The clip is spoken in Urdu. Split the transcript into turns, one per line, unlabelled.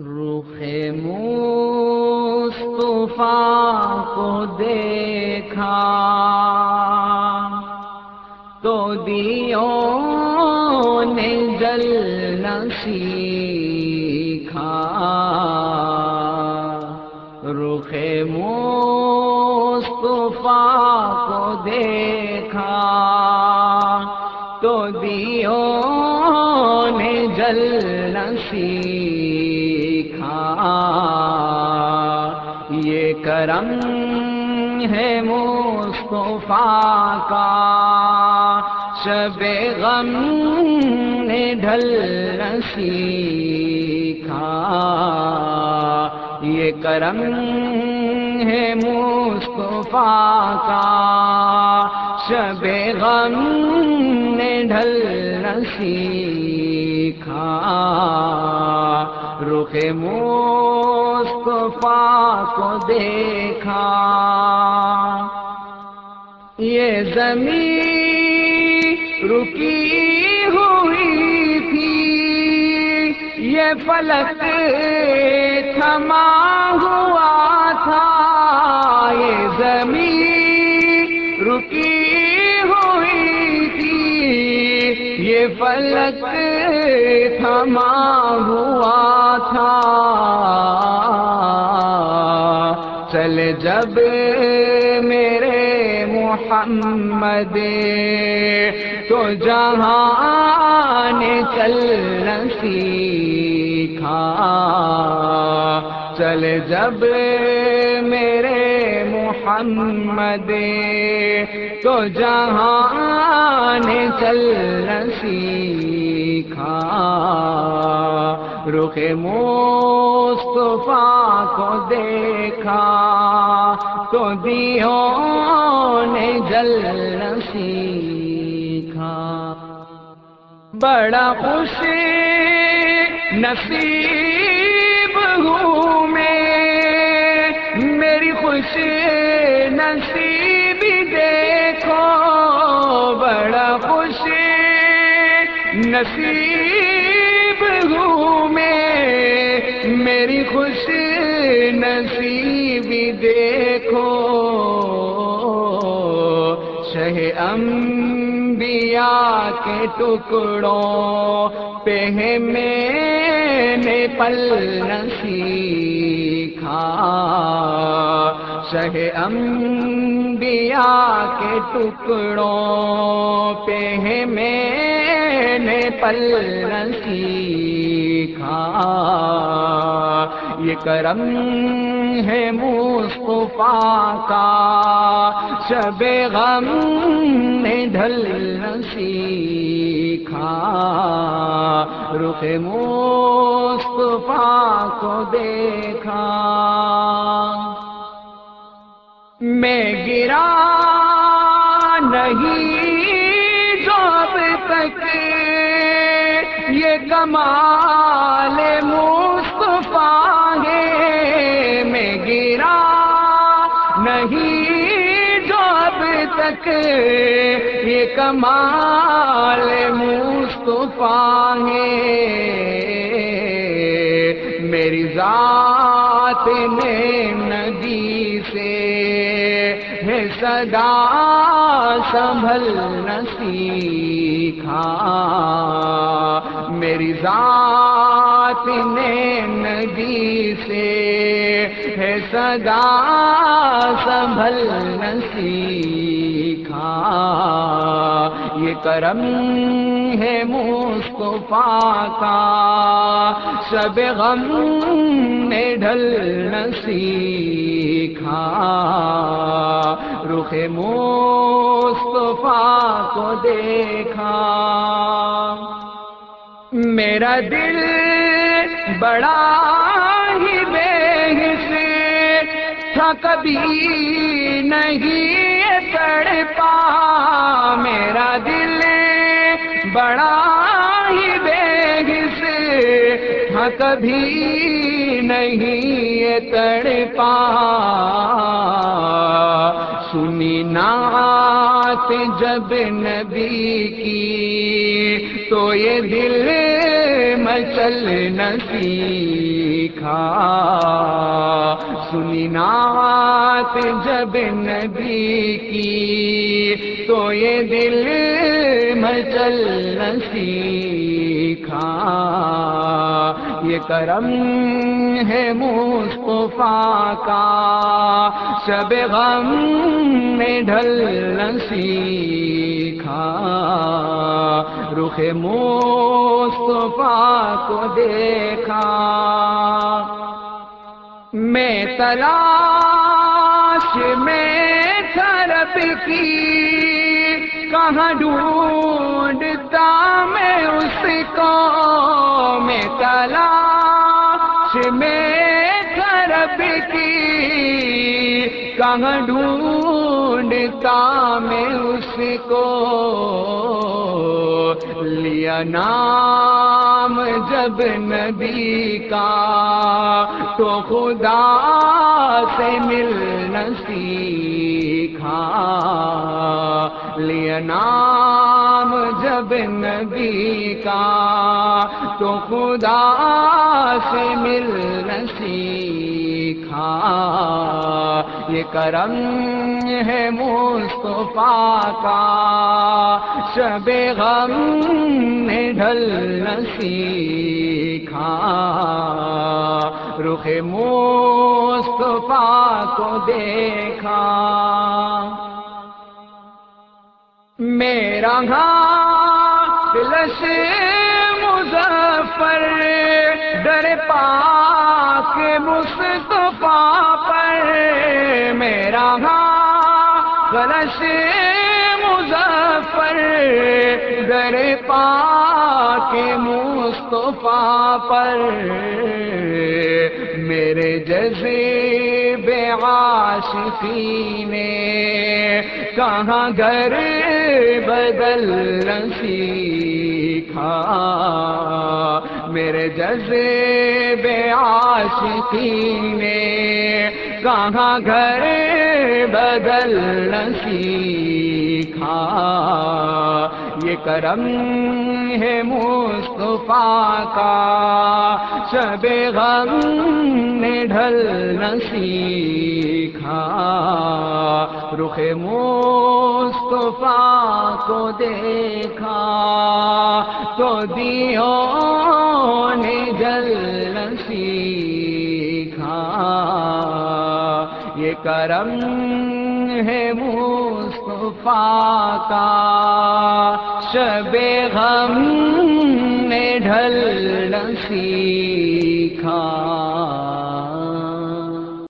رخ مصطفیٰ کو دیکھا تو دیوں نے جل سیکھا رخ مصطفیٰ کو دیکھا تو دیوں نے جل سیکھا کرم ہے مصطفیٰ کا۔ شب غم نے ڈھل سیکھا یہ کرم ہے مصطفیٰ کا۔ شب غم نے ڈھل سیکھا رخ مصطفیٰ کو دیکھا۔ یہ زمین رکی ہوئی تھی، یہ فلک تھما ہوا تھا۔ یہ زمین رکی ہوئی تھی، یہ فلک تھما ہوا جب میرے محمد، تو جہاں چل سیکھا چل جب میرے محمد، تو جہاں چل سیکھا رخ مصطفیٰ کو دیکھا۔ تو دیوں نے جل سیکھا۔ بڑا خوش نصیب ہوں میں۔ میری خوش نصیبی دیکھو۔ بڑا خوش نصیب میری خوش نصیبی دیکھو۔ شہ انبیاء کے ٹکڑوں پہ میں نے پل سیکھا۔ شہ انبیاء کے ٹکڑوں پہ میں نے پل سیکھا یہ کرم ہے مصطفیٰ کا۔ شب غم نے ڈھل سیکھا رخ مصطفیٰ کو دیکھا۔ میں گرا تک، یہ کمال مصطفیٰ ہے۔ میری ذات نے ندی سے ہے صدا سنبھل سیکھا میری ذات نے ندی سے ہے صدا سنبھل سیکھا یہ کرم ہے مصطفیٰ کا۔ سب غم نے ڈھل سیکھا رخ مصطفیٰ کو دیکھا۔ میرا دل بڑا ہی بے تھا، کبھی نہیں تڑپا میرا دل بڑا ہی بے تھا ہاں کبھی نہیں تڑپا۔ سنی نعت جب نبی کی تو یہ دل مچل نہ سیکھا۔ سنی نعت جب نبی کی تو یہ دل مچل سیکھا۔ یہ کرم ہے مصطفیٰ کا۔ شب غم میں ڈھل سیکھا۔ رخ مصطفیٰ کو دیکھا۔ میں تلاش میں تھرپ کی۔ کہاں ڈھونڈتا میں اس کو میں تلاش میں تھرپ کی؟ کہاں ڈھونڈتا میں اس کو لیا نام جب نبی کا؟ تو خدا سے ملنا سیکھا لیا نام جب نبی کا تو خدا سے ملنا سیکھا۔ یہ کرم ہے مصطفیٰ کا، شب غم نے ڈھل سیکھا۔ رخ مصطفیٰ کو دیکھا۔ میرا گھا لش مظفر ڈر پاک مصطفیٰ پر۔ میرا گھا کلش مظفر ڈر پاک مصطفیٰ پر۔ میرے جیسے بے عاشقی نے کہاں گھر بدل سیکھا میرے جیسے بے عاشقی نے کہاں گھر بدل سیکھا یہ کرم ہے مصطفیٰ کا۔ شب غم نے ڈھل نہ سیکھا۔ رخ مصطفیٰ کو دیکھا۔ تو دیو نے جل نہ سیکھا۔ یہ کرم ہے مصطفیٰ کا۔ شب غم نے ڈھل نہ سیکھا۔